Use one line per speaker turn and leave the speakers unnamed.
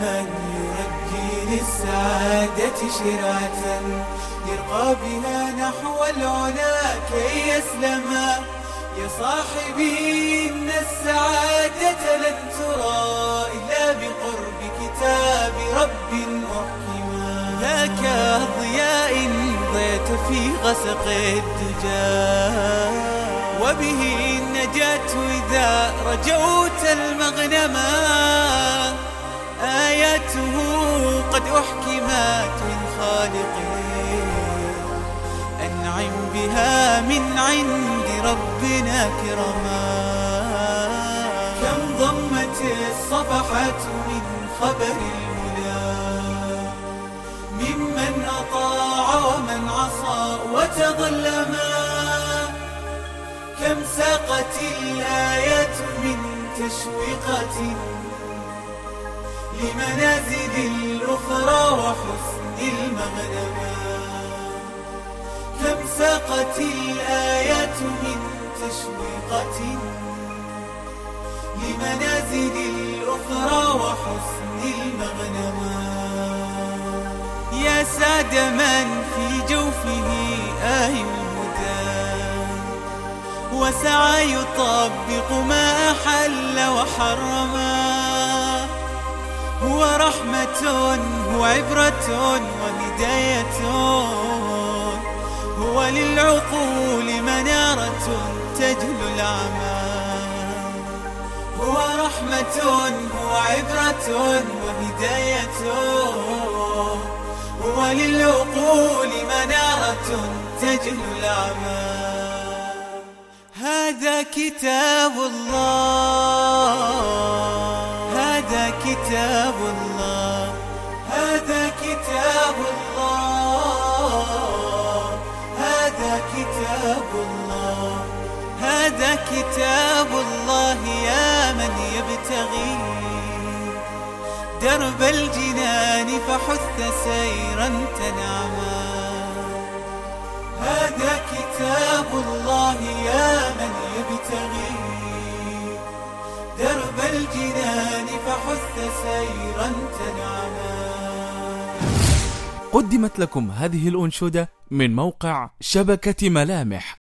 من يرجي للسعادة شرعة يرقى بها نحو العلا كي يسلما. يا صاحبي إن السعادة لن ترى إلا بقرب كتاب رب محكما. ذاك ضياء ضيت في غسق الدجى وبه النجاة إذا رجوت المغنما. من خالقه أنعم بها من عند ربنا كرما. كم ضمت الصفحة من خبر الهدى ممن أطاع ومن عصى وتظلما كم ساقت الآيات من تشويقة. لمنازل الأخرى وحسن المغنما كم ساقت الآيات من تشويقة لمنازل الأخرى وحسن المغنما يا ساد من في جوفه آي الهدى وسعى يطبق ما أحل وحرما رحمة هو عبرة وهداية هو للعقول منارة تجلو العمى هو رحمة هو عبرة وهداية هو للعقول منارة تجلو العمى هذا كتاب الله. هذا كتاب الله. هذا كتاب الله. هذا كتاب الله. هذا كتاب الله يا من يبتغي. درب الجنان فحث سيرا تنعما. هذا كتاب الله يا من يبتغي. درب الجنان سيرا تنعما.
قدمت لكم هذه الأنشودة من موقع شبكة ملامح.